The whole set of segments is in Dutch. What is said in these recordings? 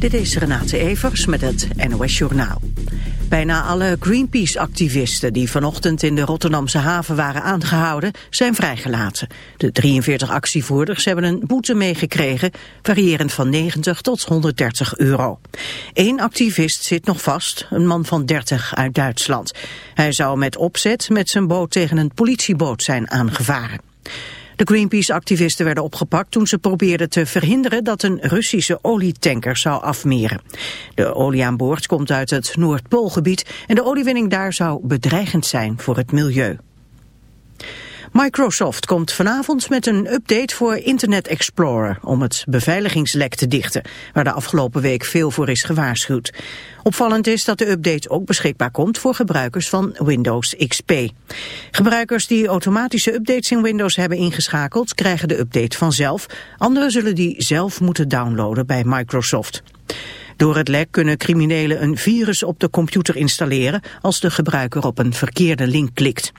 Dit is Renate Evers met het NOS Journaal. Bijna alle Greenpeace-activisten die vanochtend in de Rotterdamse haven waren aangehouden, zijn vrijgelaten. De 43 actievoerders hebben een boete meegekregen, variërend van 90 tot 130 euro. Eén activist zit nog vast, een man van 30 uit Duitsland. Hij zou met opzet met zijn boot tegen een politieboot zijn aangevaren. De Greenpeace-activisten werden opgepakt toen ze probeerden te verhinderen dat een Russische olietanker zou afmeren. De olie aan boord komt uit het Noordpoolgebied en de oliewinning daar zou bedreigend zijn voor het milieu. Microsoft komt vanavond met een update voor Internet Explorer om het beveiligingslek te dichten, waar de afgelopen week veel voor is gewaarschuwd. Opvallend is dat de update ook beschikbaar komt voor gebruikers van Windows XP. Gebruikers die automatische updates in Windows hebben ingeschakeld krijgen de update vanzelf. Anderen zullen die zelf moeten downloaden bij Microsoft. Door het lek kunnen criminelen een virus op de computer installeren als de gebruiker op een verkeerde link klikt.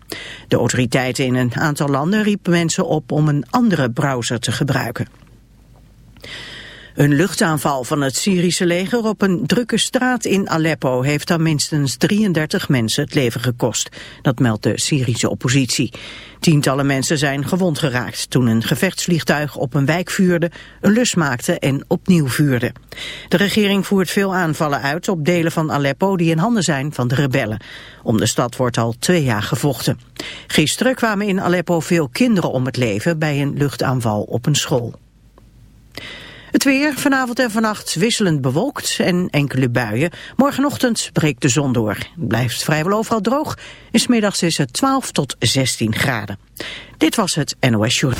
De autoriteiten in een aantal landen riepen mensen op om een andere browser te gebruiken. Een luchtaanval van het Syrische leger op een drukke straat in Aleppo heeft dan minstens 33 mensen het leven gekost. Dat meldt de Syrische oppositie. Tientallen mensen zijn gewond geraakt toen een gevechtsvliegtuig op een wijk vuurde, een lus maakte en opnieuw vuurde. De regering voert veel aanvallen uit op delen van Aleppo die in handen zijn van de rebellen. Om de stad wordt al twee jaar gevochten. Gisteren kwamen in Aleppo veel kinderen om het leven bij een luchtaanval op een school. Het weer vanavond en vannacht wisselend bewolkt en enkele buien. Morgenochtend breekt de zon door. Het blijft vrijwel overal droog. En smiddags is het 12 tot 16 graden. Dit was het NOS Short.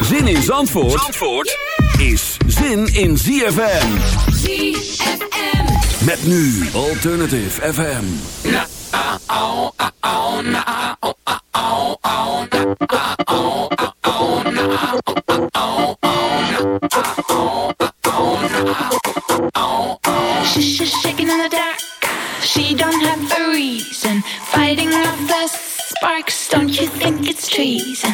Zin in Zandvoort, Zandvoort is zin in ZFM. ZFM. Met nu Alternative FM. She's sparks. Don't have a reason fighting up the spikes don't you think it's treason?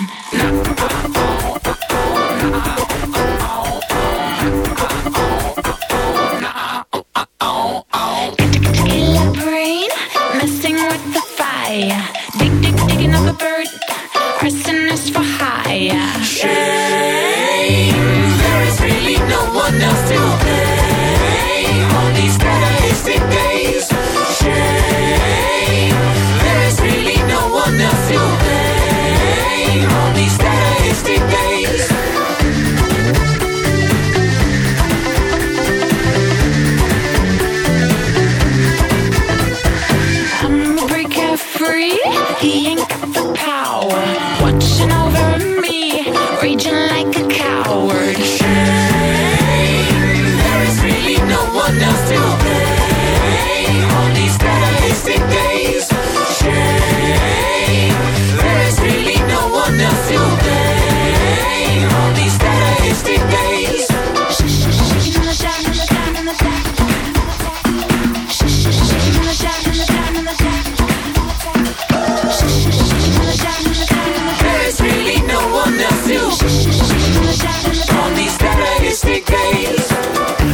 On these.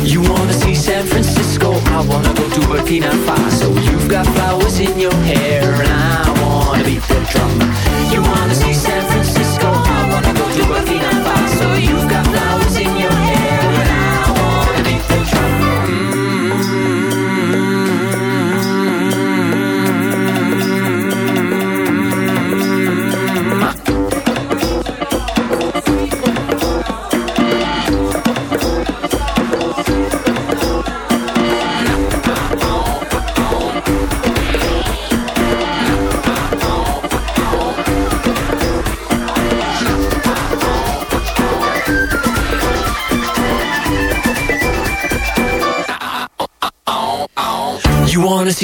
You wanna see San Francisco? I wanna go to Burkina Faso.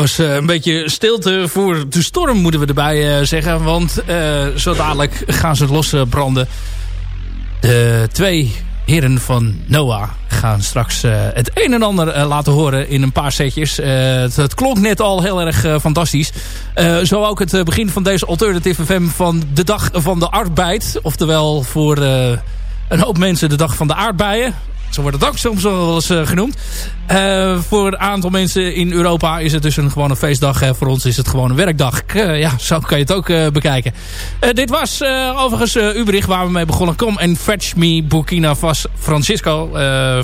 Was eh, een beetje stilte voor de storm, moeten we erbij eh, zeggen. Want uh, zo dadelijk gaan ze losbranden. De twee heren van Noah gaan straks het een en ander laten horen in een paar setjes. Het, het, klonk net al heel erg fantastisch. zo ook het begin van deze Alternative FM van de Dag van de Arbeid. Oftewel voor een hoop mensen de Dag van de Aardbeien. Zo wordt het ook soms wel eens uh, genoemd. Uh, voor een aantal mensen in Europa is het dus een, gewoon een feestdag. Uh, voor ons is het gewoon een werkdag. ja, zo kan je het ook bekijken. dit was overigens uw bericht waar we mee begonnen. Kom en fetch me Burkina Faso Francisco.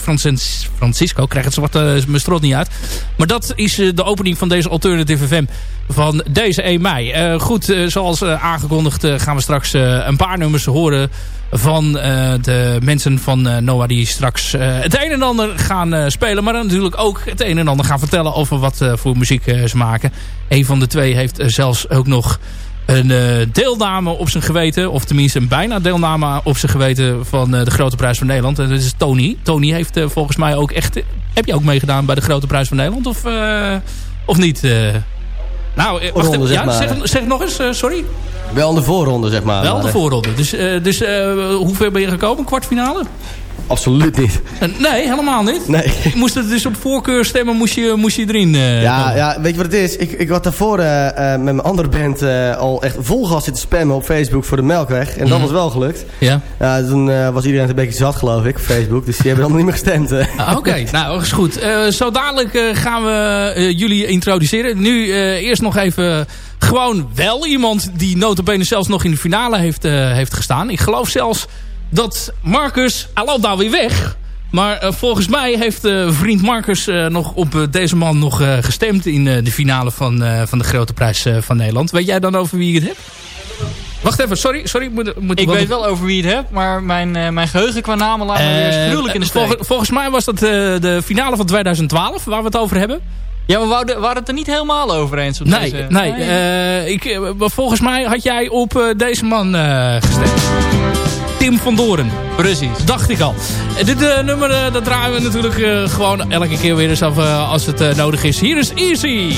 Francis, Francisco, krijg het zwart mijn strot niet uit. Maar dat is de opening van deze Alternative FM van deze 1 mei. goed, zoals aangekondigd gaan we straks een paar nummers horen van de mensen van Noah die straks het een en ander gaan spelen. Maar natuurlijk ook het een en ander gaan vertellen over wat voor muziek ze maken. Een van de twee heeft zelfs ook nog een deelname op zijn geweten. Of tenminste een bijna deelname op zijn geweten van de Grote Prijs van Nederland. En dat is Tony. Tony heeft volgens mij ook echt... Heb je ook meegedaan bij de Grote Prijs van Nederland? Of, of niet? Nou, wacht even. Ja, zeg, zeg nog eens, sorry. Wel de voorronde, zeg maar. Wel de voorronde. Dus, uh, dus uh, hoe ver ben je gekomen? Kwartfinale? Absoluut niet. Eh, nee, helemaal niet? Nee. Moest het dus op voorkeur stemmen, moest je, moest je erin uh, ja, ja, weet je wat het is? Ik, ik had daarvoor uh, met mijn andere band al echt vol gas zitten spammen op Facebook voor de Melkweg. En dat mm. was wel gelukt. Ja. ja toen was iedereen een beetje zat, geloof ik, op Facebook. Dus die hebben allemaal niet meer gestemd. Ah, Oké, okay. nou, is goed. zo dadelijk gaan we jullie introduceren. Nu eerst nog even gewoon wel iemand die notabene zelfs nog in de finale heeft, heeft gestaan. Ik geloof zelfs dat Marcus, hij loopt daar weer weg. Maar uh, volgens mij heeft uh, vriend Marcus uh, nog op deze man nog gestemd in de finale van, van de Grote Prijs van Nederland. Weet jij dan over wie je het hebt? Wacht even, sorry. sorry moet, moet ik weet wel over wie je het hebt, maar mijn, mijn geheugen qua namen laat me weer gruwelijk in de steek. Volgens, volgens mij was dat de finale van 2012 waar we het over hebben. Ja, we waren het er niet helemaal over eens. Op nee, deze... nee. nee. ik, volgens mij had jij op deze man gestemd. Tim van Doren. Precies. Dacht ik al. Dit uh, nummer uh, dat draaien we natuurlijk uh, gewoon elke keer weer eens af als het nodig is. Hier is Easy.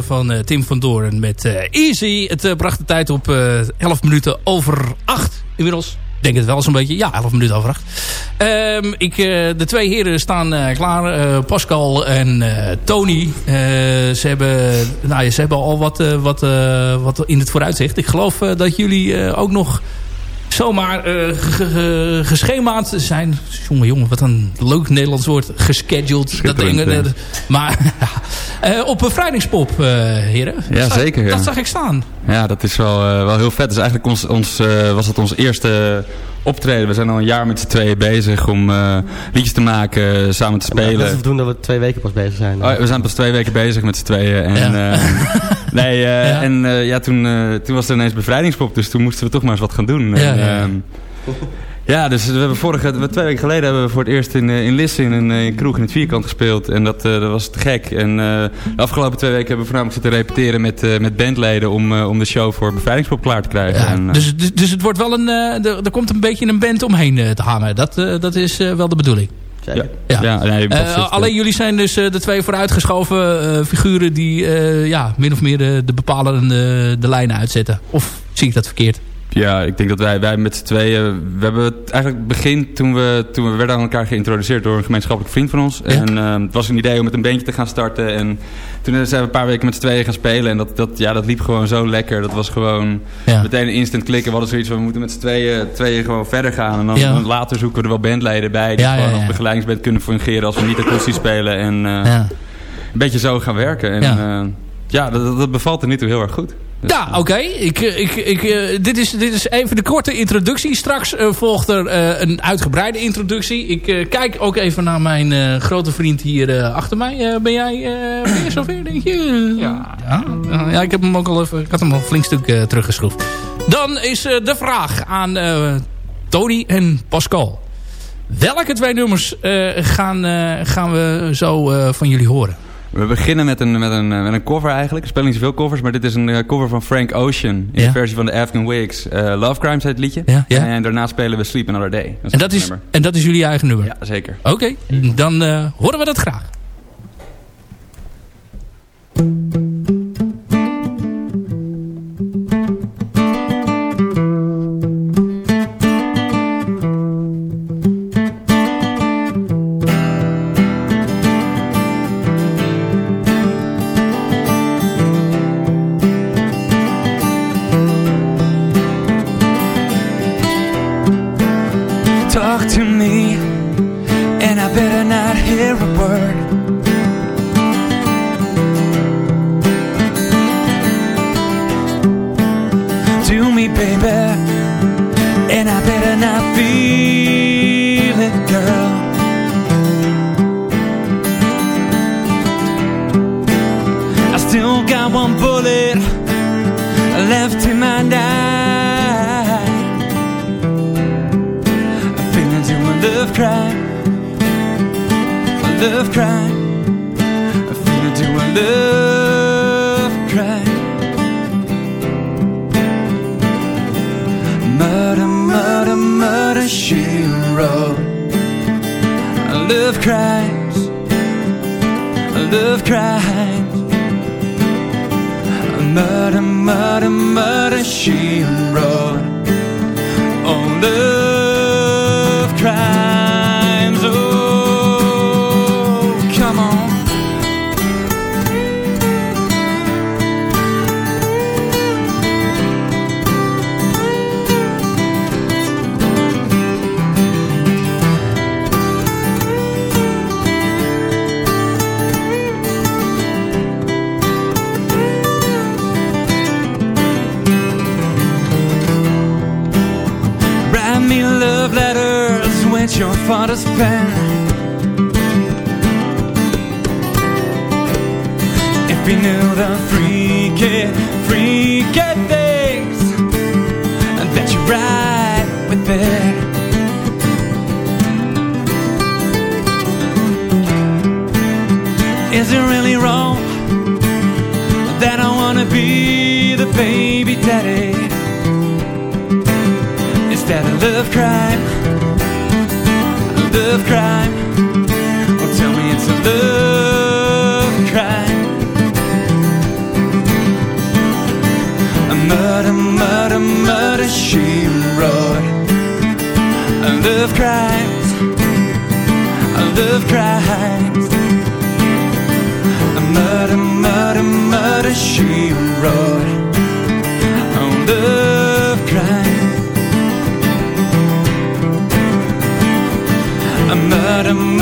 Van uh, Tim van Doorn met Easy. Het bracht de tijd op 11 minuten over 8 inmiddels. Ik denk het wel zo'n beetje. Ja, 11 minuten over 8. Um, ik, de twee heren staan klaar. Pascal en Tony. ze, hebben, nou, ze hebben al wat, wat, wat in het vooruitzicht. Ik geloof dat jullie ook nog zomaar uh, geschemaat zijn. Jongen, jongen, wat een leuk Nederlands woord. Gescheduled. Dat ding, uh, maar uh, op bevrijdingspop, heren. Ja, dat zeker. Dat zag ik staan. Ja, dat is wel, wel heel vet. Dus eigenlijk ons, ons, was het ons eerste optreden. We zijn al een jaar met z'n tweeën bezig om uh, liedjes te maken, samen te spelen. Dat is doen dat we twee weken pas bezig zijn. Oh, we zijn pas twee weken bezig met z'n tweeën. En, ja. uh, nee, uh, ja. en ja, toen, toen was er ineens bevrijdingspop, dus toen moesten we toch maar eens wat gaan doen. Ja, en, ehm, ja, dus we hebben vorige, twee weken geleden hebben we voor het eerst in, in Lisse in een kroeg in het vierkant gespeeld. En dat, dat was te gek. En de afgelopen twee weken hebben we voornamelijk zitten repeteren met, met bandleden om, om de show voor Bevrijdingspop klaar te krijgen. Ja, en, dus, dus, dus het wordt wel een, er, er komt een beetje een band omheen te hangen. Dat, dat is wel de bedoeling. Zeker. Ja. ja. nee, uh, alleen jullie zijn dus uh, de twee vooruitgeschoven uh, figuren die ja, min of meer de, de bepalende de lijnen uitzetten. Of zie ik dat verkeerd? Ja, ik denk dat wij, wij met z'n tweeën... We hebben het eigenlijk begin toen we, toen we werden aan elkaar geïntroduceerd door een gemeenschappelijk vriend van ons. Ja. En uh, het was een idee om met een bandje te gaan starten. En toen zijn we een paar weken met z'n tweeën gaan spelen. En dat, dat, ja, dat liep gewoon zo lekker. Dat was gewoon ja. meteen een instant klikken. We hadden zoiets van, we moeten met z'n tweeën, tweeën gewoon verder gaan. En dan, ja. dan, later zoeken we er wel bandleden bij. Die gewoon als begeleidingsband kunnen fungeren als we niet akoestisch spelen. En uh, een beetje zo gaan werken. En ja, uh, ja dat, dat bevalt er niet toe heel erg goed. Ja, oké. Okay. Ik, ik, ik, uh, dit, is, dit is even de korte introductie. Straks uh, volgt er uh, een uitgebreide introductie. Ik kijk ook even naar mijn grote vriend hier achter mij. ben jij je zover, denk je? Ja. Ja, ja. ik, heb hem ook al even, ik had hem al een flink stuk teruggeschroefd. Dan is de vraag aan Tony en Pascal. Welke twee nummers gaan, gaan we zo van jullie horen? We beginnen met een, met, een, met een cover eigenlijk. Er spelen niet zoveel covers, maar dit is een uh, cover van Frank Ocean. In ja. de versie van de Afghan Wigs. Uh, Love Crimes heet het liedje. Ja, ja. En daarna spelen we Sleep Another Day. Dat en, dat is, en dat is jullie eigen nummer? Ja, zeker. Oké, okay. dan uh, horen we dat graag. your father's pen. If he knew the freaky, freaky things that you ride with it. Is it really wrong that I wanna be the baby daddy? Is that a love crime? world of crime. Oh, tell me it's a love crime. A murder, murder, murder, she wrote. A love crime. A love crime.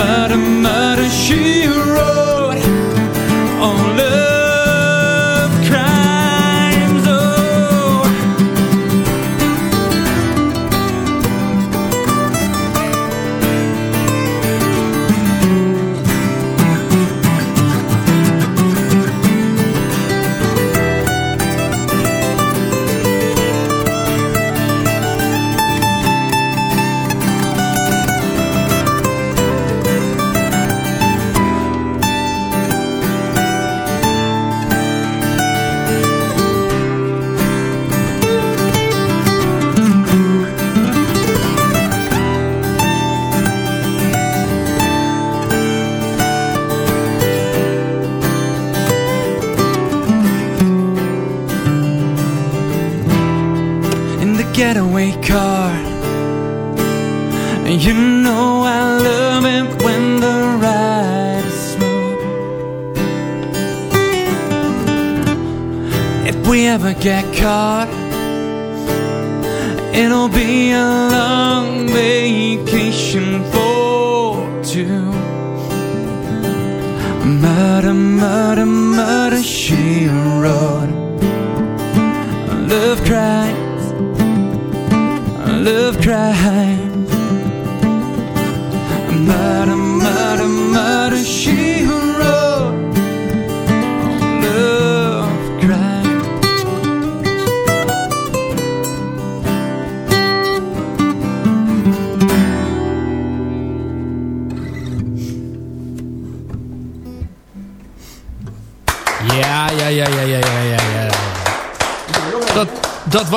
Murder, murder, she wrote. And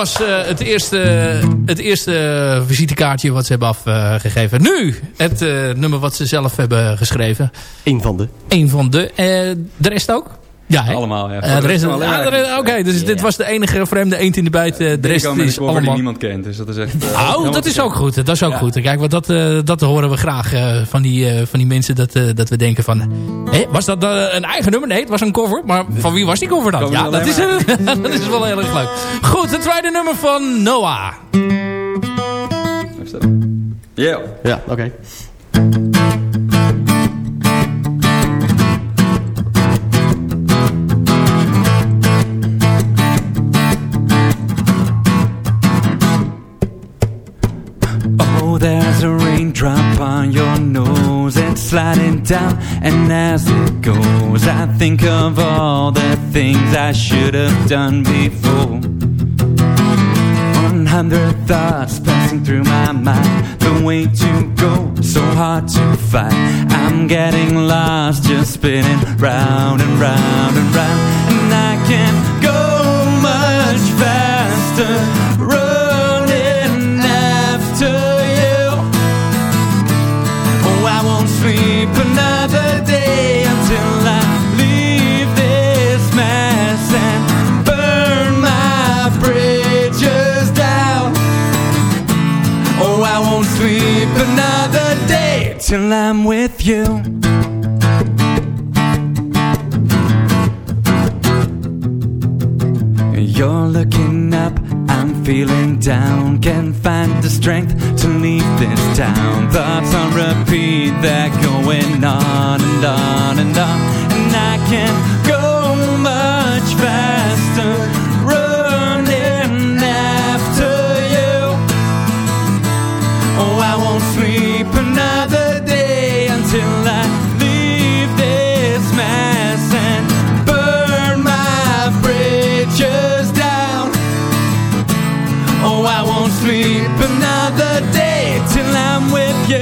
was eh, het, eerste, het eerste visitekaartje wat ze hebben afgegeven. nu het eh, nummer wat ze zelf hebben geschreven. Eén van de. Eén van de. Eh, de rest ook? Ja? Allemaal. Eh, de rest, Allemaal, ja. ah, de rest- Oké, dus dit was de enige vreemde eend in de bijt. eh, de rest is een cover die allemaal... niemand kent. Dus dat is echt... eh, Oh, dat is ook goed. Dat is ook goed. Kijk, want dat, eh, dat horen we graag eh, van, die, eh, van die mensen. Dat, eh, dat we denken van... Hé, was dat een eigen nummer? Nee, het was een cover. Maar van wie was die cover dan? Ja, dat is, dat is wel heel erg leuk. Goed, het tweede nummer van Noah. Ja. Ja, oké. Down, and as it goes, I think of all the things I should have done before. One hundred thoughts passing through my mind. The way to go, so hard to find. I'm getting lost, just spinning round and round and round. And I can't go much faster, till I'm with you. You're looking up, I'm feeling down. Can't find the strength to leave this town. Thoughts on repeat, they're going on and on and on. And I can't You.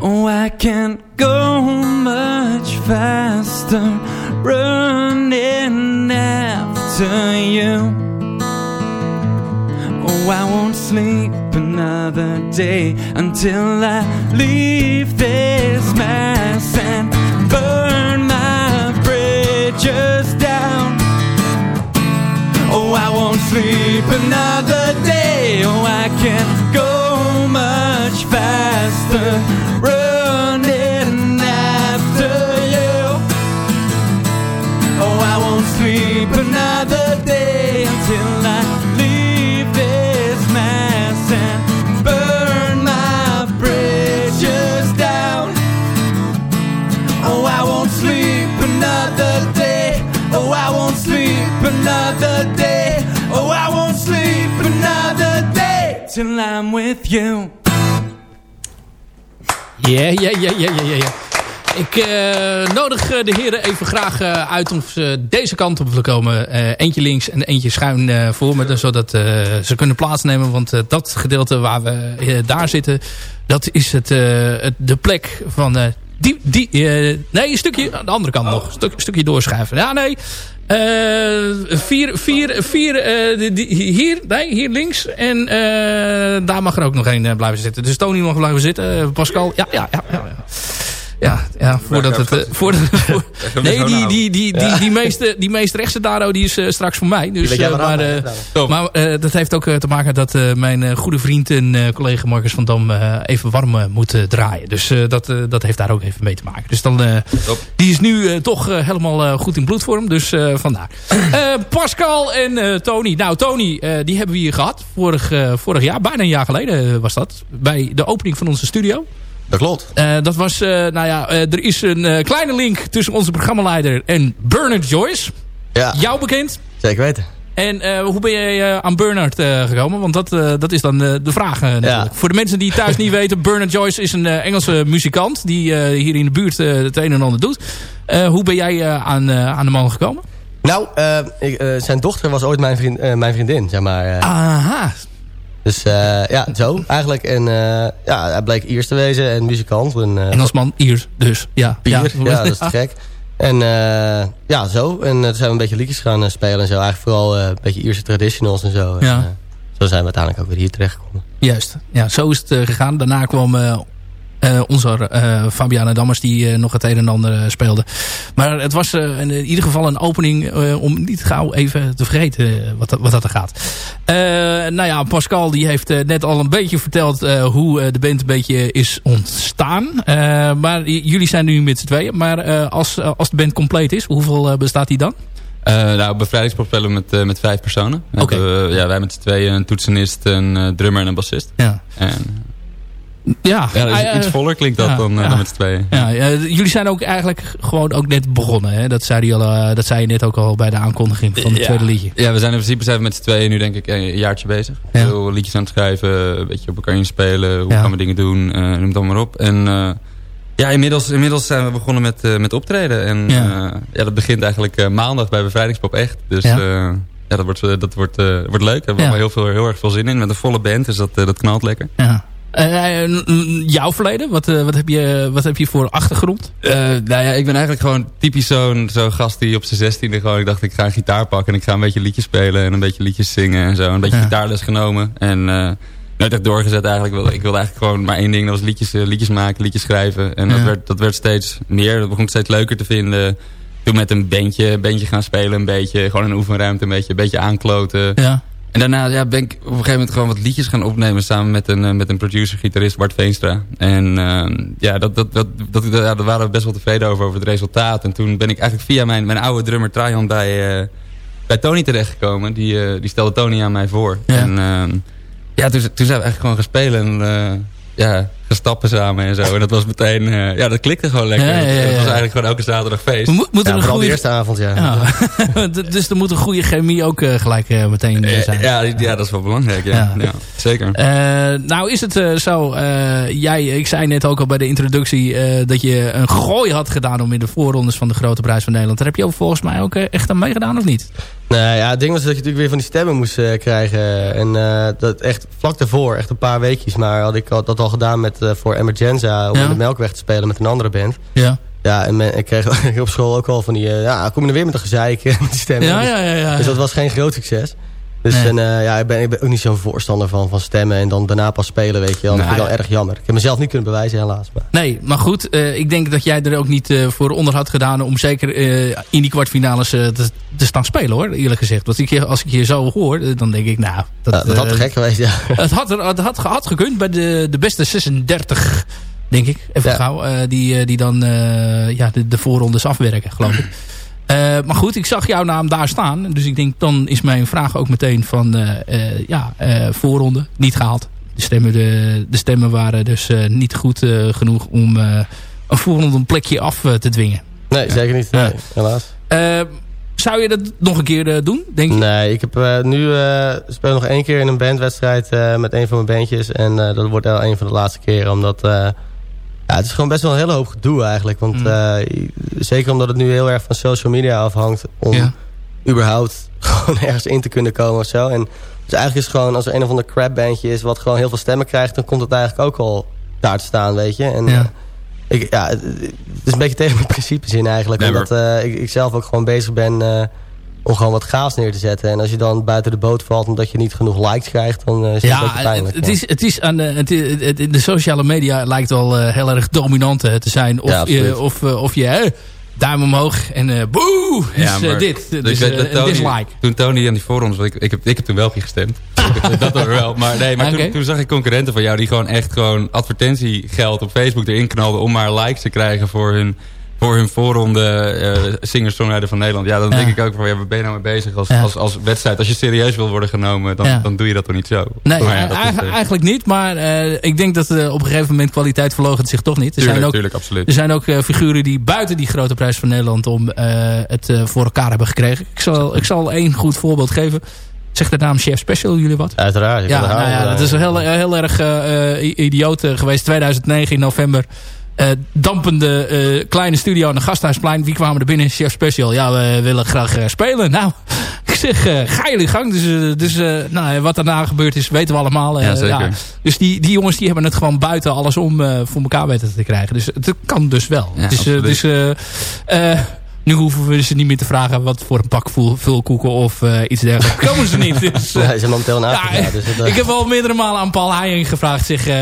Oh, I can't go much faster running after you. Oh, I won't sleep another day until I leave this mess and just down. Oh, I won't sleep another day. Oh, I can't go much faster. With you. Ja, ja, ja, ja, ja, ja. Ik eh, nodig eh, de heren even graag eh, uit om ze deze kant op te komen. Eentje links en eentje schuin voor me. dus Zodat ze kunnen plaatsnemen. Want dat gedeelte waar we daar zitten... dat is het, de plek van... die, die, nee, een stukje aan de andere kant nog. Een stuk, stukje doorschuiven. Ja, nee. Eh, vier, vier, vier eh, hier, nee, hier links. En eh, daar mag er ook nog één blijven zitten. Dus Tony mag blijven zitten. Pascal, ja, ja. ja, ja. Ja, ja, voordat het... eh, voordat, voor- nee, die, die, die, die, die, meeste, die meest rechtse Daro die is eh, straks voor mij. Dus, eh, maar eh, maar eh, dat heeft ook te maken dat eh, mijn eh, goede vriend en eh, collega Marcus van Dam eh, even warm moet draaien. Dus eh, dat, eh, dat heeft daar ook even mee te maken. Dus dan, eh, die is nu toch helemaal goed in bloedvorm. Dus eh, vandaar. Eh, Pascal en eh, Tony. Nou, Tony, eh, die hebben we hier gehad. Vorig, vorig jaar, bijna een jaar geleden was dat. Bij de opening van onze studio. Dat klopt. Eh, dat was, eh, nou ja, eh, er is een kleine link tussen onze programmaleider en Bernard Joyce. Ja, Jou bekend. zeker weten. En hoe ben jij aan Bernard gekomen? Want dat, dat is dan de vraag. natuurlijk. Voor de mensen die thuis niet weten. Bernard Joyce is een Engelse muzikant. Die hier in de buurt het een en ander doet. Hoe ben jij aan, aan de man gekomen? Nou, ik, zijn dochter was ooit mijn, vriend, mijn vriendin, zeg maar. Aha. Dus eh, ja, zo eigenlijk. En eh, ja, hij bleek Iers te wezen en muzikant. En, eh, Engelsman, Iers dus. Ja, Pier, ja, dat is te gek. En ja, zo. En toen zijn we een beetje liedjes gaan spelen en zo. Eigenlijk vooral een beetje Ierse traditionals en zo. En, Ja. zo zijn we uiteindelijk ook weer hier terechtgekomen. Juist, ja, zo is het gegaan. Daarna kwam onze eh Fabiana Dammers die eh, nog het een en ander eh, speelde. Maar het was eh, in ieder geval een opening eh, om niet gauw even te vergeten eh, wat, dat- wat dat er gaat. Eh, nou ja, Pascal die heeft eh, net al een beetje verteld eh, hoe eh, de band een beetje is ontstaan. Eh, maar jullie zijn nu met z'n tweeën. Maar eh, als, eh, als de band compleet is, hoeveel eh, bestaat die dan? Eh, nou, we met, eh, met vijf personen. We eh, ja, wij met z'n tweeën, een toetsenist, een eh, drummer en een bassist. Ja. En, Ja, ja, dus eh, iets voller klinkt dat ja, dan, eh, ja. dan met z'n tweeën. Ja, ja, jullie zijn ook eigenlijk gewoon ook net begonnen. Hè? Dat, zei al, eh, dat zei je net ook al bij de aankondiging van het Ja. tweede liedje. Ja, we zijn in principe zijn we met z'n tweeën nu denk ik een jaartje bezig. Ja. Veel liedjes aan het schrijven, een beetje op elkaar inspelen. Hoe Ja. gaan we dingen doen, eh noem het allemaal op. En ja, inmiddels, inmiddels zijn we begonnen met, met optreden. En Ja. ja. ja, dat begint eigenlijk maandag bij Bevrijdingspop echt. Dus Ja. ja, ja dat wordt, dat wordt, wordt leuk. Daar hebben we Ja. heel, veel, heel erg veel zin in. Met een volle band, dus dat, dat knalt lekker. Ja. Eh, jouw verleden? Wat, eh, wat, heb je, wat heb je voor achtergrond? Eh, nou ja, ik ben eigenlijk gewoon typisch zo'n zo'n gast die op zijn zestiende gewoon... Ik dacht, ik ga een gitaar pakken en ik ga een beetje liedjes spelen... en een beetje liedjes zingen en zo. Een beetje Ja. gitaarles genomen. En eh nooit echt doorgezet eigenlijk. Ik wilde- eigenlijk gewoon maar één ding. Dat was liedjes, liedjes maken, liedjes schrijven. En Ja. dat, werd, dat werd steeds meer. Dat begon ik steeds leuker te vinden. Toen met een bandje, bandje gaan spelen een beetje. Gewoon een oefenruimte een beetje, een beetje aankloten. Ja. En daarna ja, ben ik op een gegeven moment gewoon wat liedjes gaan opnemen... samen met een, eh, met een producer-gitarist, Bart Veenstra. En eh, ja, dat, dat, dat, dat, ja, daar waren we best wel tevreden over, over het resultaat. En toen ben ik eigenlijk via mijn, mijn oude drummer Trajan bij, eh, bij Tony terechtgekomen. Die, die stelde Tony aan mij voor. Ja. En ja, toen, toen zijn we eigenlijk gewoon gaan spelen en ja, gestappen samen en zo. En dat was meteen, eh, ja, dat klikte gewoon lekker. Ja, ja, ja, Het was eigenlijk gewoon elke zaterdag feest. Mo- moet er een vooral de goede... eerste avond, ja. D- dus er moet een goede chemie ook eh, gelijk eh, meteen zijn. Ja, ja, dat is wel belangrijk, ja. Ja. ja. zeker. Eh, nou is het zo, eh, jij, ik zei net ook al bij de introductie eh, dat je een gooi had gedaan om in de voorrondes van de Grote Prijs van Nederland. Daar heb je ook volgens mij ook echt aan meegedaan of niet? Nee, ja, het ding was dat je natuurlijk weer van die stemmen moest krijgen. En eh, dat echt vlak daarvoor, echt een paar weekjes, maar had ik al- dat al gedaan met, voor Emergenza om Ja. de Melkweg te spelen met een andere band. Ja. Ja, en men- ik kreeg op school ook al van die, eh, ja, kom je er weer met een gezeik eh, met die stemmen. Ja, ja, ja. ja. Dus dat was geen groot succes. Dus Nee. en, eh, ja, ik, ben, ik ben ook niet zo'n voorstander van, van stemmen en dan daarna pas spelen, weet je wel. Dat Nee. vind ik wel erg jammer. Ik heb mezelf niet kunnen bewijzen, helaas. Maar. Nee, maar goed. eh, ik denk dat jij er ook niet eh, voor onder had gedaan... om zeker in die kwartfinales te, te staan spelen, hoor. Eerlijk gezegd. Want ik, als ik je zo hoor, dan denk ik, nou... Dat, Ja, dat had gek geweest, ja. Het had, er, het had, had gekund bij de, de beste 36, denk ik. Even Ja. gauw. die, die dan ja, de, de voorrondes afwerken, geloof ik. Eh, maar goed, ik zag jouw naam daar staan. Dus ik denk, dan is mijn vraag ook meteen van... eh, eh, ja, voorronde, niet gehaald. De stemmen, de, de stemmen waren dus niet goed genoeg... om een voorronde een plekje af te dwingen. Nee, zeker niet. Nee, helaas. Zou je dat nog een keer doen, denk je? Nee, ik heb nu speel nog één keer in een bandwedstrijd met een van mijn bandjes. En dat wordt wel een van de laatste keren. Omdat ja, het is gewoon best wel een hele hoop gedoe eigenlijk. Want Mm. eh, zeker omdat het nu heel erg van social media afhangt. Om Ja. überhaupt gewoon ergens in te kunnen komen of zo. En dus eigenlijk is het gewoon als er een of ander crap bandje is. Wat gewoon heel veel stemmen krijgt. Dan komt het eigenlijk ook al daar te staan, weet je. En, Ja. eh, ik, ja, het, is een beetje tegen mijn principes in eigenlijk. Nee, omdat eh, ik, ik zelf ook gewoon bezig ben eh, om gewoon wat gaas neer te zetten. En als je dan buiten de boot valt omdat je niet genoeg likes krijgt, dan eh, is het een beetje Ja, pijnlijk. het, ja. is, het is aan de, het, het- het- de sociale media lijkt wel eh, heel erg dominant eh, te zijn. Of, Ja, je, of, eh, of je eh, duim omhoog en eh boe, is Ja, eh, dit. Dus Dus, eh, een Tony- dislike. Toen Tony aan die want Ik, ik, heb, ik heb toen wel gestemd. dat dan wel. Maar, nee, maar toen, toen zag ik concurrenten van jou... die gewoon echt gewoon advertentiegeld op Facebook erin knalden... om maar likes te krijgen voor hun, voor hun voorronde eh singer-songwriter van Nederland. Ja, dan Ja. denk ik ook van... Ja, waar ben je nou mee bezig als, Ja. als, als wedstrijd? Als je serieus wil worden genomen... dan, Ja. dan doe je dat toch niet zo? Nee, is, eh, eigenlijk niet. Maar eh, ik denk dat op een gegeven moment kwaliteit verloogt zich toch niet. Er Tuurlijk, zijn ook, tuurlijk, absoluut. Er zijn ook eh, figuren die buiten die grote prijs van Nederland om eh, het eh, voor elkaar hebben gekregen. Ik zal, ik zal één goed voorbeeld geven. Zegt de naam Chef Special jullie wat? Uiteraard. Ja, nou ja, dat is heel, heel erg eh, eh, idioot geweest. 2009 in november. Eh, dampende eh, kleine studio aan de Gasthuisplein. Wie kwamen er binnen? Chef Special. Ja, we willen graag eh, spelen. Nou, ik zeg, eh, ga jullie gang. Dus, dus nou, wat daarna gebeurd is, weten we allemaal. Ja, zeker. Dus die, die jongens die hebben het gewoon buiten alles om eh, voor elkaar weten te krijgen. Dus het kan dus wel. Ja, dus, dus nu hoeven we ze niet meer te vragen wat voor een pak vul- vulkoeken of eh, iets dergelijks. Komen ze niet. Dus, eh, Ja, ze zijn momenteel in ja, Afrika. dus het, eh, ik heb al meerdere malen aan Paul Haijing gevraagd. Zeg, eh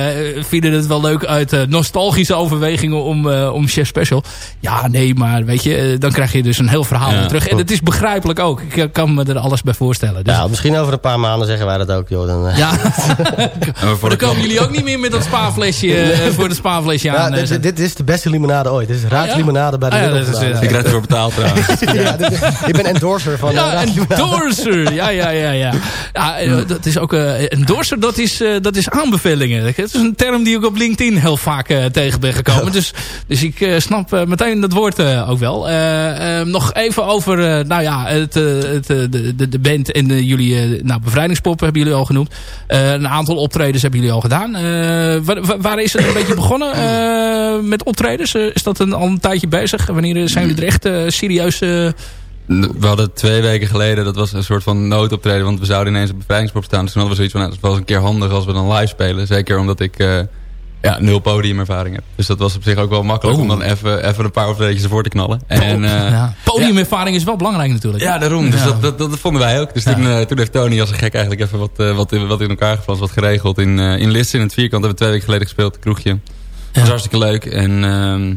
vinden het wel leuk uit eh, nostalgische overwegingen om, eh, om Chef Special? Ja, nee, maar weet je, eh, dan krijg je dus een heel verhaal Ja. terug. En het is begrijpelijk ook. Ik eh, kan me er alles bij voorstellen. Dus, ja, misschien over een paar maanden zeggen wij dat ook, joh. Dan, eh. ja. maar dan de komen jullie ook niet meer met dat spaaflesje eh, voor het spaaflesje aan. eh, dit, dit, is de beste limonade ooit. Dit is raadslimonade bij de Ah, ja, Wereld dat is, betaald trouwens. Ja, ik ben endorser van Ja, eh, een raadslimonade. dorser. Ja, ja, ja, ja. ja eh, dat is ook, eh, een dorser, dat is, eh, dat is aanbevelingen. Dat is een term die ik op LinkedIn heel vaak tegen ben gekomen. Dus, dus ik snap meteen dat woord ook wel. Nog even over, nou ja, het, het, de, de, de band en de, jullie, nou, bevrijdingspop hebben jullie al genoemd. Een aantal optredens hebben jullie al gedaan. Waar, waar- is het een beetje begonnen met optredens? Is dat een, al een tijdje bezig? Wanneer zijn jullie er echt eh, serieus... eh, We hadden twee weken geleden, dat was een soort van noodoptreden. Want we zouden ineens op bevrijdingspop staan. Dus toen hadden we zoiets van, nou, het wel eens een keer handig als we dan live spelen. Zeker omdat ik eh, ja, nul podiumervaring heb. Dus dat was op zich ook wel makkelijk om dan even, even een paar optredetjes ervoor te knallen. En, eh, ja. Podiumervaring is wel belangrijk natuurlijk. ja, daarom. Dus Ja. dat, dat, dat vonden wij ook. Dus toen, toen heeft Tony als een gek eigenlijk even wat, wat, wat in elkaar geflanst, wat geregeld. In, in Lisse in het Vierkant hebben we twee weken geleden gespeeld, kroegje. Dat was hartstikke leuk. En ehm,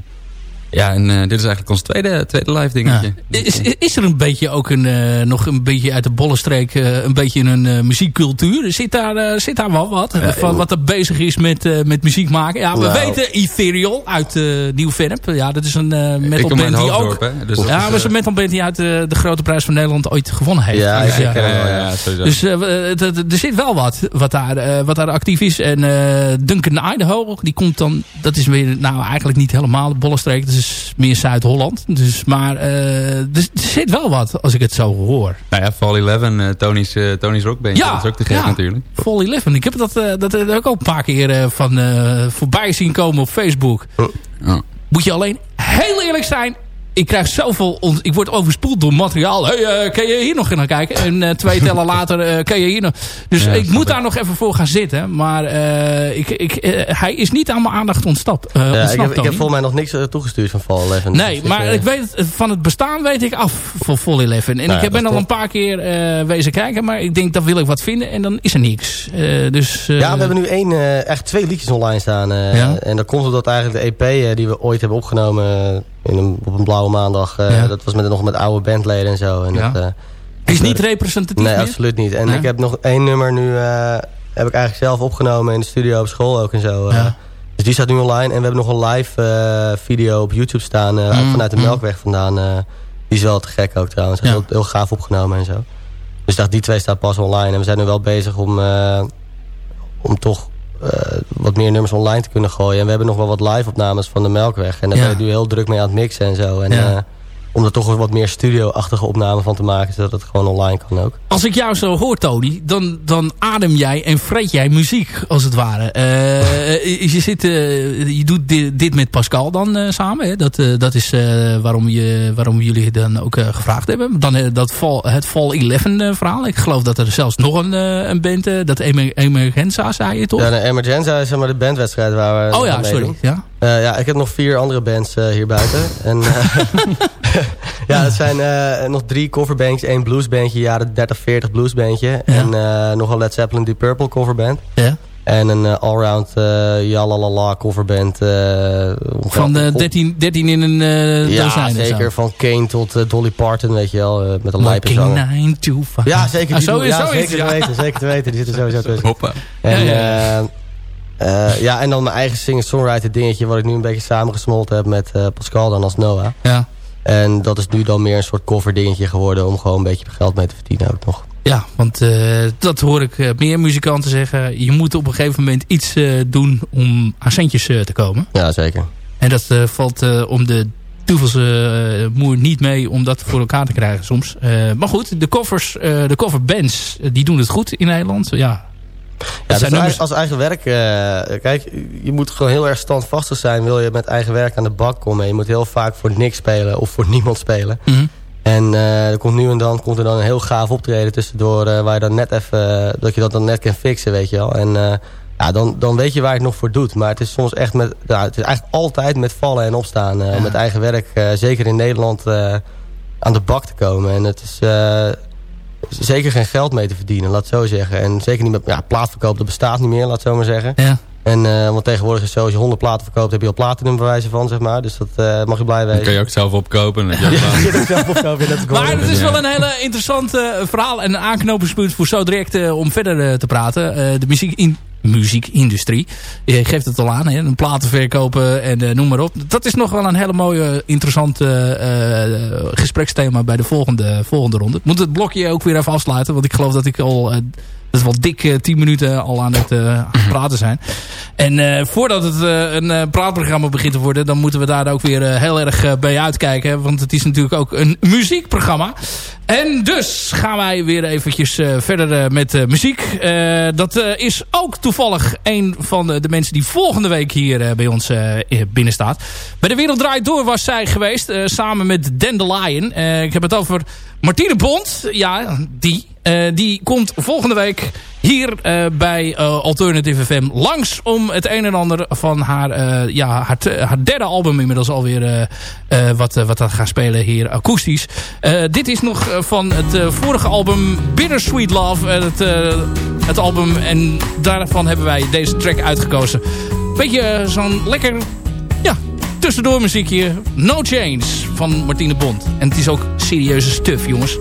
ja, en eh, dit is eigenlijk ons tweede, tweede live dingetje. Ja. Is, is er een beetje ook een, eh, nog een beetje uit de bollenstreek eh, een beetje een muziekcultuur? Zit daar, zit daar wel wat? van wat er bezig is met, met muziek maken? Ja, we Nou. weten Ethereal uit Nieuw-Vennep. Ja, dat is een kom uit die ook... hè. Dus dat ja, eh, een metalband die uit de Grote Prijs van Nederland ooit gewonnen heeft. Ja, Dus, ja, ja, ja, sowieso. Dus er zit wel wat wat daar, wat daar actief is. En Duncan Idaho, die komt dan... Dat is weer nou eigenlijk niet helemaal de bollenstreek. Dat is meer Zuid-Holland. Dus, maar eh, er, er zit wel wat als ik het zo hoor. Nou ja, Fall 11, eh, Tony's, eh, Tony's Rockband. Ja, dat is ook te gek ja. natuurlijk. Fall 11. Ik heb dat, dat ook een paar keer van, voorbij zien komen op Facebook. Ja. Moet je alleen heel eerlijk zijn. Ik krijg zoveel... Ik word overspoeld door materiaal. Hey, eh, kan je hier nog naar kijken? En eh, twee tellen later eh, kan je hier nog... Dus Ja, ik moet daar nog even voor gaan zitten. Maar ik, ik, hij is niet aan mijn aandacht ontstapt. ik, heb, ik heb volgens mij nog niks toegestuurd van Fall 11. Nee, Dus maar eh, ik weet van het bestaan weet ik af voor Full Eleven. En Nou ja, ik ben al een paar keer wezen kijken, maar ik denk dat wil ik wat vinden en dan is er niks. Dus, Ja, we hebben nu één, echt twee liedjes online staan. En dat komt omdat eigenlijk de EP die we ooit hebben opgenomen in een, op een blauwe maandag. eh, Ja. Dat was met, nog met oude bandleden en zo. En Ja. dat, eh, is niet representatief nee, meer? absoluut niet. En Nee? ik heb nog één nummer nu, eh, heb ik eigenlijk zelf opgenomen in de studio op school ook en zo. Ja. Dus die staat nu online. En we hebben nog een live video op YouTube staan Mm, vanuit de mm. Melkweg vandaan. die is wel te gek ook trouwens. Ja. heel, heel gaaf opgenomen en zo. Dus dat, die twee staan pas online. En we zijn nu wel bezig om, om toch wat meer nummers online te kunnen gooien. En we hebben nog wel wat live opnames van de Melkweg. En daar ben ik nu heel druk mee aan het mixen en zo. En, Ja. Eh, om er toch wat meer studio-achtige opnamen van te maken. Zodat het gewoon online kan ook. Als ik jou zo hoor, Tony, dan, dan adem jij en vreet jij muziek, als het ware. Eh, je, zit, eh, je doet dit, dit met Pascal dan eh, samen. Hè? Dat, eh, dat is eh, waarom, je, waarom jullie dan ook eh, gevraagd hebben. Dan eh, dat Fall, het Fall 11 eh, verhaal. Ik geloof dat er zelfs nog een, eh, een band, eh, dat Emer- Emergenza, zei je toch? Ja, de Emergenza is zeg maar de bandwedstrijd waar we oh ja, sorry. Ja? Eh, ja, ik heb nog vier andere bands eh, hier buiten. en, eh, ja, het zijn eh, nog drie coverbandjes. één bluesbandje, jaren 30, 40 bluesbandje. En eh, nog een Led Zeppelin Deep Purple coverband. Ja. En een eh, allround uh, jalalala coverband. eh, Van de op- 13, 13 in een eh Ja, zeker. Van Kane tot Dolly Parton, weet je wel. met een lijpe zanger. 9 to 5. Ja, zeker. Ah, die zo is ja, zo zeker is te ja. weten. Zeker te weten. Die zitten sowieso tussen. Hoppa. En, Ja, ja, ja, en dan mijn eigen singer-songwriter dingetje... wat ik nu een beetje samengesmolten heb met eh, Pascal dan als Noah. Ja. En dat is nu dan meer een soort cover dingetje geworden... om gewoon een beetje geld mee te verdienen ook nog. Ja, want eh, dat hoor ik eh, meer muzikanten zeggen. Je moet op een gegeven moment iets eh, doen om aan centjes te komen. Ja, zeker. En dat valt om de duvelse uh, moer niet mee om dat voor elkaar te krijgen soms. Uh, maar goed, de covers, uh, de coverbands, die doen het goed in Nederland. Ja, ja dus nummers... als eigen werk... Uh, kijk, je moet gewoon heel erg standvastig zijn... wil je met eigen werk aan de bak komen. Je moet heel vaak voor niks spelen of voor niemand spelen. Mm -hmm. En uh, er komt nu en dan komt er dan een heel gaaf optreden tussendoor... Uh, waar je dan net even, dat je dat dan net kan fixen, weet je wel. En ja, dan, dan weet je waar je het nog voor doet. Maar het is soms echt met... Het is eigenlijk altijd met vallen en opstaan. Ja. Om met eigen werk, zeker in Nederland, aan de bak te komen. En het is zeker geen geld mee te verdienen, laat het zo zeggen. En zeker niet met ja, plaatverkoop, dat bestaat niet meer, laat het zo maar zeggen. Ja. En, uh, want tegenwoordig is zo, als je 100 platen verkoopt, heb je al platinum bewijzen van, zeg maar. Dus dat uh, mag je blij weten. Dan kun je ook zelf opkopen. ja, je kunt ook zelf opkopen. Dat maar het is wel een hele interessante verhaal en een aanknopingspunt voor zo direct uh, om verder te praten. de muziek in muziekindustrie. Je geeft het al aan, hè? een platen verkopen en uh, noem maar op. Dat is nog wel een hele mooie, interessante uh, gespreksthema bij de volgende, volgende ronde. Ik moet het blokje ook weer even afsluiten, want ik geloof dat ik al... Dat is wel dik uh, 10 minuten al aan het uh, praten zijn. En uh, voordat het een praatprogramma begint te worden... dan moeten we daar ook weer heel erg bij uitkijken. Want het is natuurlijk ook een muziekprogramma. En dus gaan wij weer eventjes verder met muziek. dat is ook toevallig een van de, de, mensen die volgende week hier bij ons binnen staat. Bij De Wereld Draait Door was zij geweest. samen met Dandelion. ik heb het over Martine Bond. Ja, die... Uh, die komt volgende week hier uh, bij uh, Alternative FM langs om het een en ander van haar, ja, haar, haar, derde album inmiddels alweer wat, wat te gaan spelen hier akoestisch. dit is nog van het vorige album Bittersweet Love, het, het album en daarvan hebben wij deze track uitgekozen. Beetje zo'n lekker, ja, tussendoor muziekje. No Change van Martine Bond. En het is ook serieuze stuff, jongens.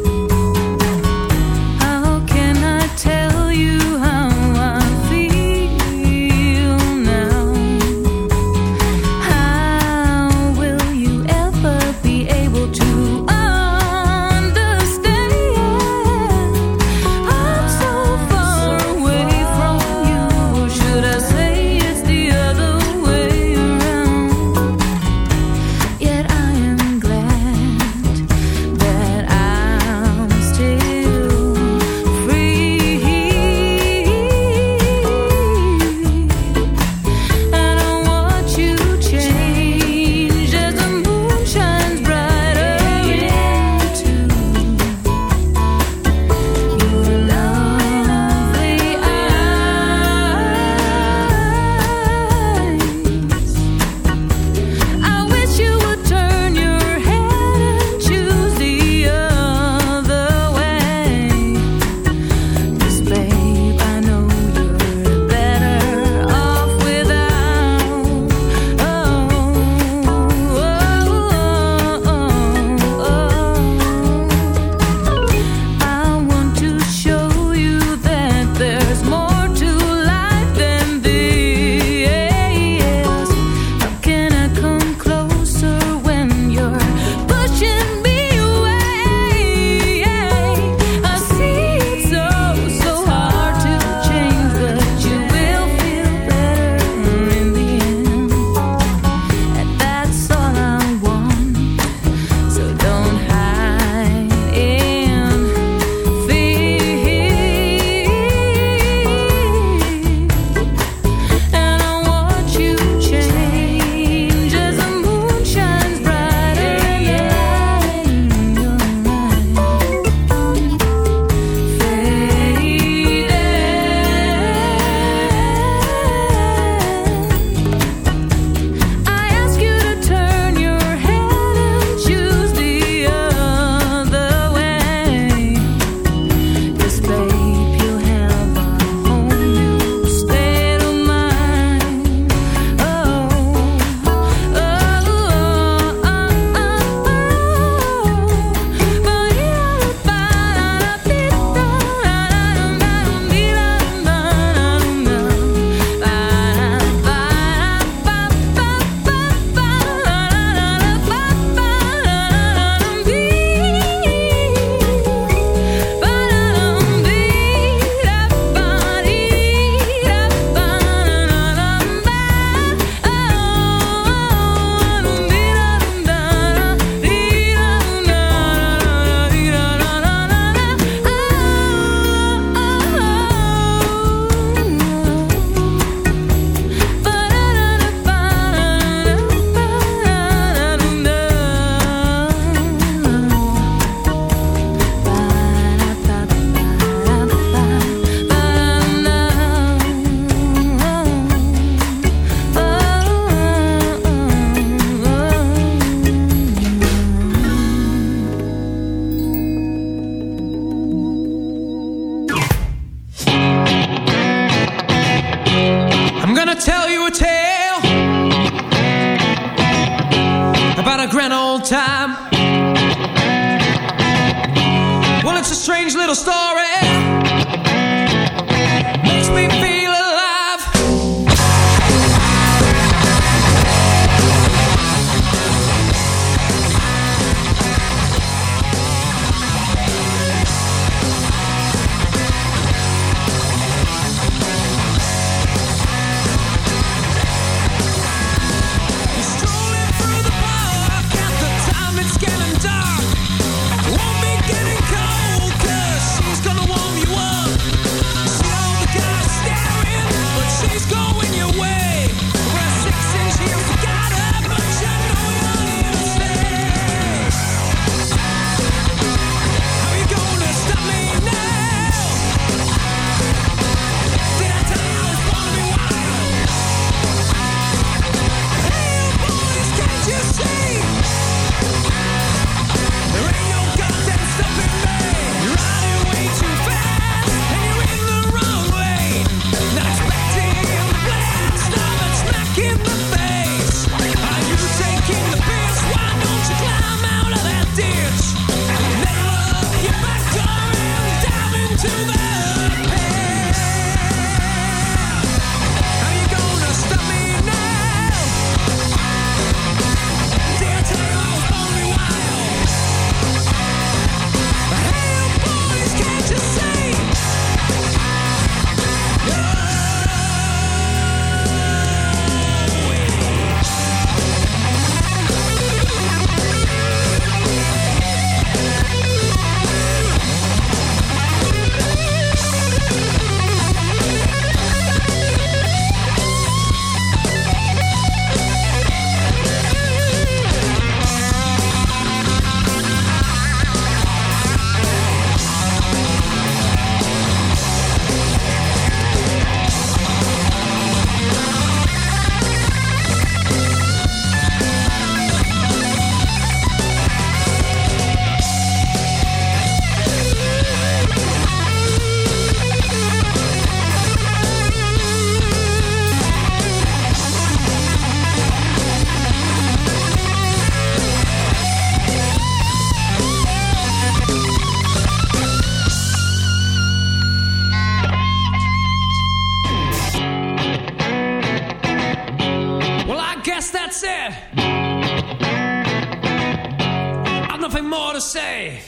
To say.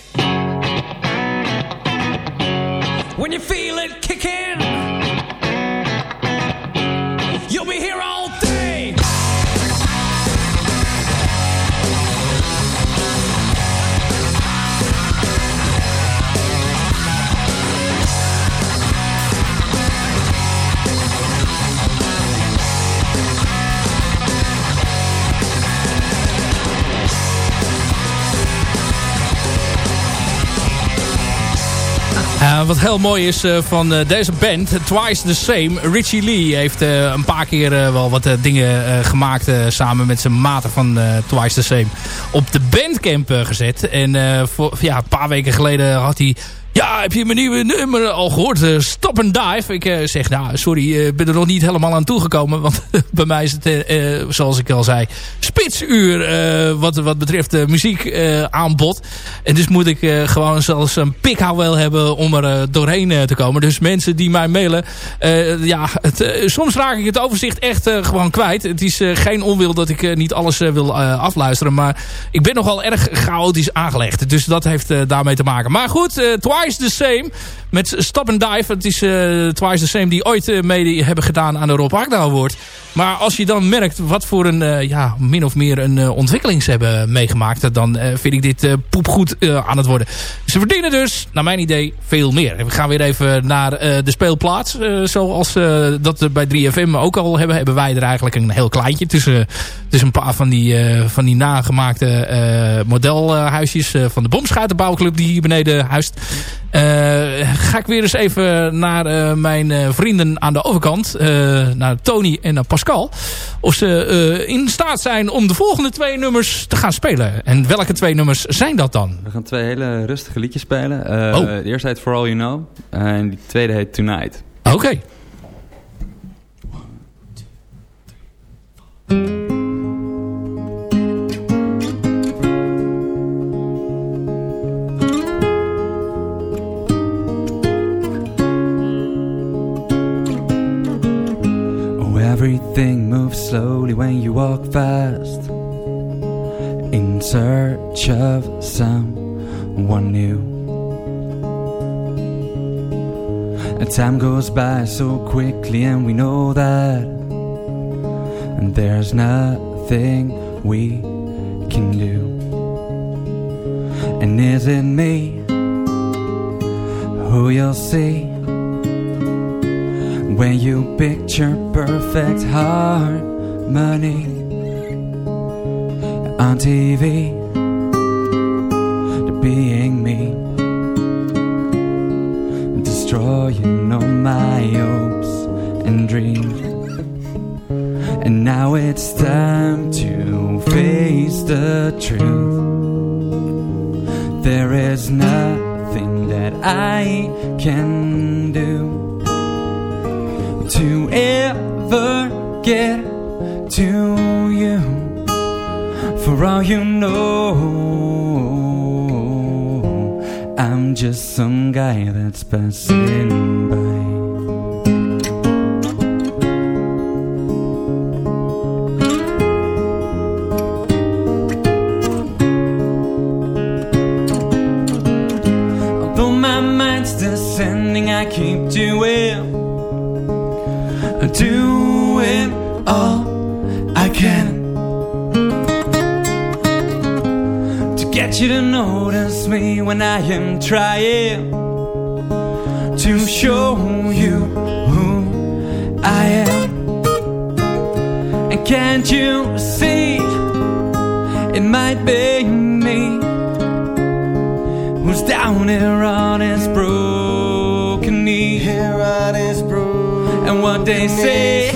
When you feel it kicking, Uh, wat heel mooi is uh, van uh, deze band, Twice the Same. Richie Lee heeft een paar keer wel wat dingen gemaakt samen met zijn maten van Twice the Same. Op de bandcamp gezet. En voor, ja, een paar weken geleden had hij Ja, heb je mijn nieuwe nummer al gehoord? Uh, Stop and Dive. Ik uh, zeg, nou, sorry, uh, ben er nog niet helemaal aan toegekomen. Want bij mij is het, zoals ik al zei, spitsuur wat, wat betreft muziek aanbod. En dus moet ik gewoon zelfs een pikhouwel hebben om er doorheen te komen. Dus mensen die mij mailen, ja, het, soms raak ik het overzicht echt gewoon kwijt. Het is geen onwil dat ik niet alles wil afluisteren. Maar ik ben nogal erg chaotisch aangelegd. Dus dat heeft daarmee te maken. Maar goed, Twice Twice the Same. Met Stop and Dive. Het is uh, Twice the Same die ooit uh, mede hebben gedaan aan de Rob Agda Award. Maar als je dan merkt wat voor een, uh, ja, min of meer een ontwikkeling ze hebben meegemaakt. Dan vind ik dit poepgoed aan het worden. Ze verdienen dus, naar mijn idee, veel meer. We gaan weer even naar de speelplaats. zoals dat bij 3FM ook al hebben. Hebben wij er eigenlijk een heel kleintje. Tussen, tussen een paar van die, van die nagemaakte modelhuisjes van de Bomschuitenbouwclub die hier beneden huist. Uh, ga ik weer eens even naar uh, mijn uh, vrienden aan de overkant. naar Tony en naar Pascal. Of ze in staat zijn om de volgende twee nummers te gaan spelen. En welke twee nummers zijn dat dan? We gaan twee hele rustige liedjes spelen. oh. De eerste heet For All You Know. En die tweede heet Tonight. Oké. Okay. slowly when you walk fast in search of someone new. Time goes by so quickly, and we know that. And there's nothing we can do. And is it me who you'll see? When you picture perfect harmony on TV? Being me, destroying all my hopes and dreams. And now it's time to face the truth. There is nothing that I can do ever get to you. For all you know, I'm just some guy that's passing by. Although my mind's descending, I keep doing, get you to notice me when I am trying to show you who I am. And can't you see it might be me? who's down here on his broken knee. Here on his broken And what they say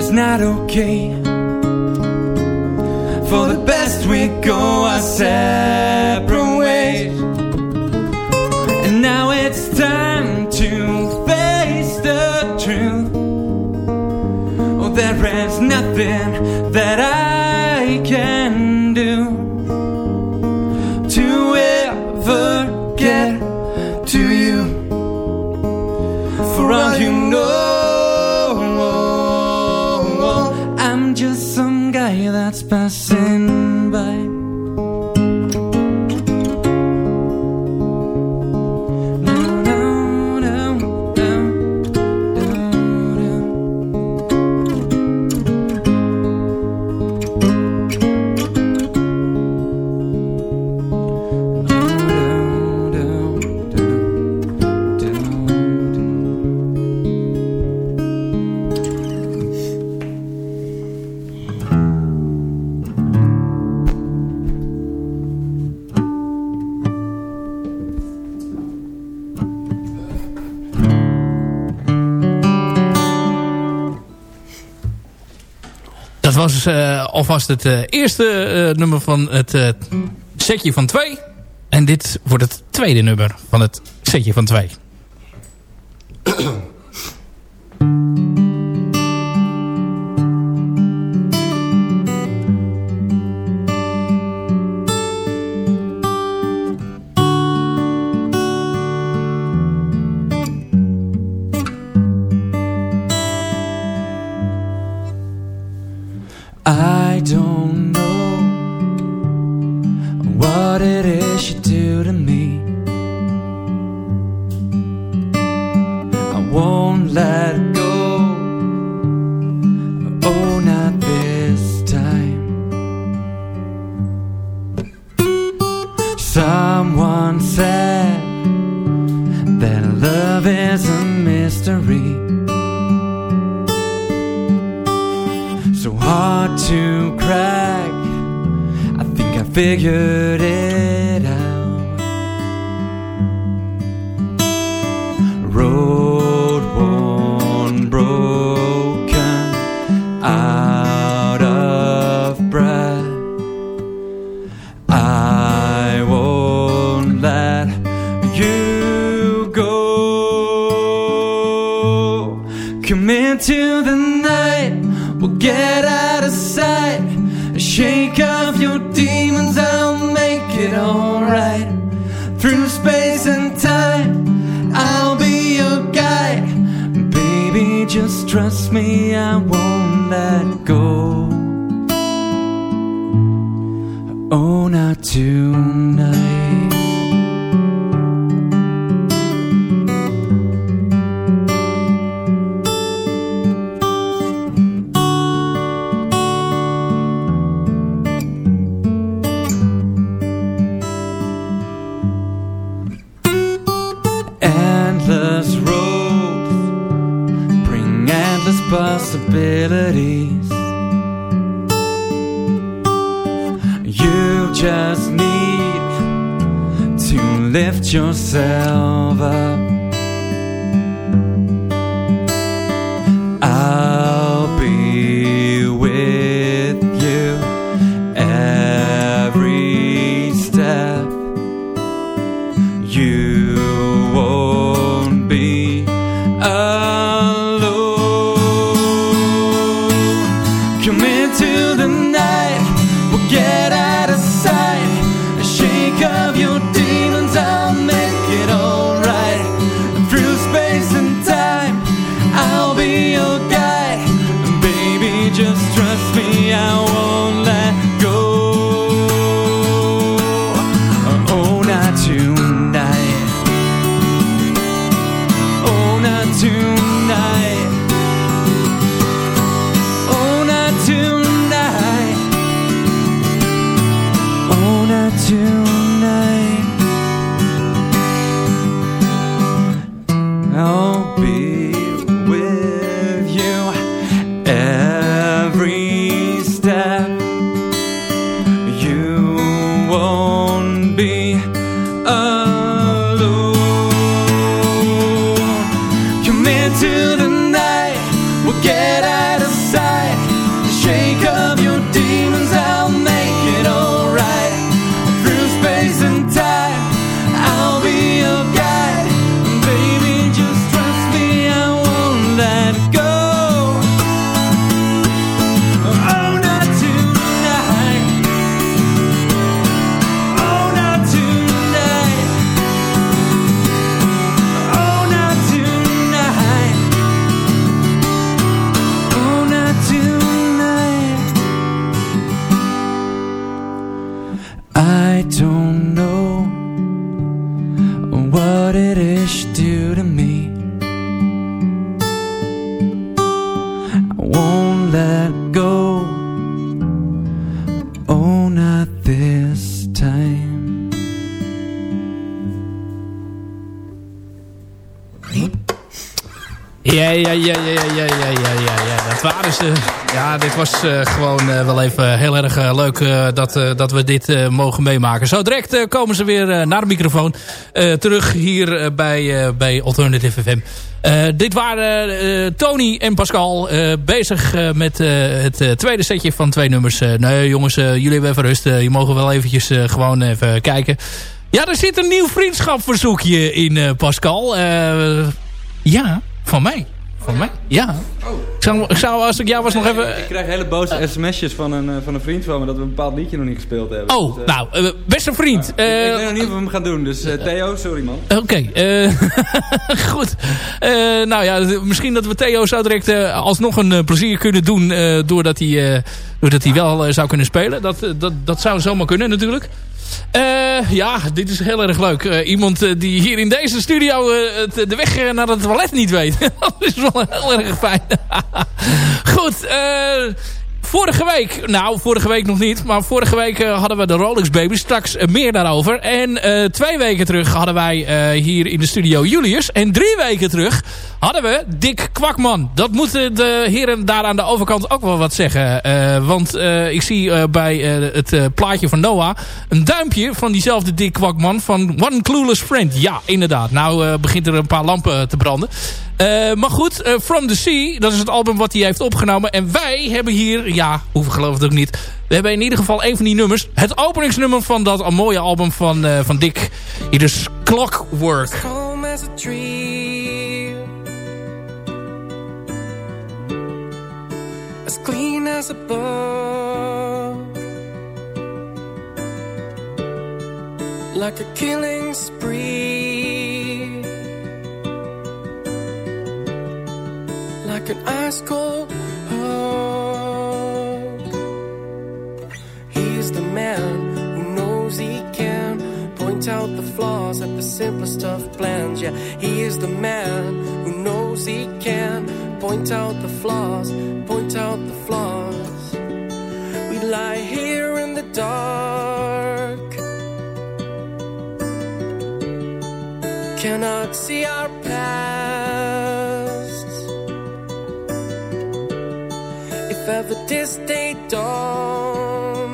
is not okay. For the best we go our separate ways. And now it's time to face the truth. Oh, there is nothing that I was eh, alvast het eh, eerste eh, nummer van het eh, setje van twee. En dit wordt het tweede nummer van het setje van twee. Oh, not tonight. Yourself up. Into the night, we'll get out was eh, gewoon eh, wel even heel erg eh, leuk dat, dat we dit mogen meemaken. Zo direct komen ze weer naar de microfoon. Terug hier bij, bij Alternative FM. Dit waren Tony en Pascal bezig met het tweede setje van twee nummers. Nee jongens, jullie hebben even rust. Je mogen wel eventjes gewoon even kijken. Ja, er zit een nieuw vriendschapverzoekje in Pascal. Ja, van mij. Van mij? Ja. Ik zou, ik zou als ik jou was nog even... Ik krijg hele boze sms'jes van een, eh, van een vriend van me dat we een bepaald liedje nog niet gespeeld hebben. Oh, Dus, eh, nou, eh, beste vriend. ik eh, weet nog niet of we hem gaan doen, dus eh, Theo, sorry man. Oké, eh, goed. Eh, nou ja, misschien dat we Theo zo direct eh, alsnog een eh, plezier kunnen doen... eh, doordat, hij, eh, doordat hij wel eh, zou kunnen spelen. Dat, eh, dat, dat zou zomaar kunnen natuurlijk. Eh, ja, dit is heel erg leuk. Eh, iemand eh, die hier in deze studio eh, het, de weg eh, naar het toilet niet weet. dat is wel heel erg fijn. Goed, eh... Vorige week, nou vorige week nog niet, maar vorige week eh, hadden we de Rolex Baby. Straks eh, meer daarover. En eh, twee weken terug hadden wij hier in de studio Julius. En drie weken terug hadden we Dick Kwakman. Dat moeten de heren daar aan de overkant ook wel wat zeggen. Want ik zie bij het plaatje van Noah een duimpje van diezelfde Dick Kwakman van One Clueless Friend. Ja, inderdaad. Nou begint er een paar lampen te branden. Eh, maar goed, eh, From the Sea, dat is het album wat hij heeft opgenomen. En wij hebben hier, ja, hoeven geloof het ook niet. We hebben in ieder geval een van die nummers. Het openingsnummer van dat mooie album van, eh, van Dick. Hier is Clockwork. as clean as a book, like a killing spree, an ice cold hug. He's the man who knows he can point out the flaws at the simplest of plans. Yeah, he is the man who knows he can point out the flaws, point out the flaws. We lie here in the dark, cannot see our past. If ever this day dawns,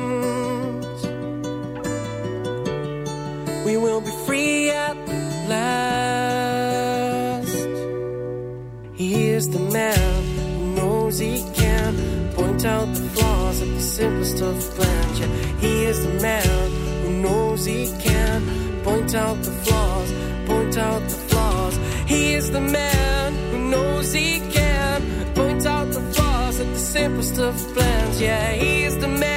we will be free at last. He is the man who knows he can point out the flaws of the simplest of plans. Yeah, he is the man who knows he can point out the flaws, point out the flaws. He is the man simplest of plans. Yeah, he is the man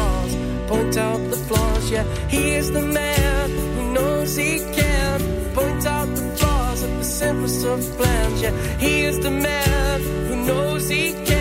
He is the man who knows he can. Point out the flaws of the simplest of plans. Yeah, he is the man who knows he can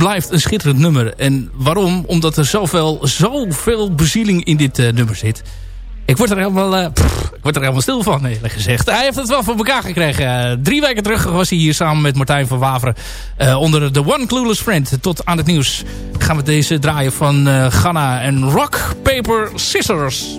blijft een schitterend nummer. En waarom? Omdat er zoveel, zoveel bezieling in dit eh, nummer zit. Ik word er helemaal, eh, ik word er helemaal stil van, eerlijk gezegd. Hij heeft het wel voor elkaar gekregen. Eh, drie weken terug was hij hier samen met Martijn van Waveren. onder de One Clueless Friend. Tot aan het nieuws gaan we deze draaien van Ghana en Rock, Paper, Scissors.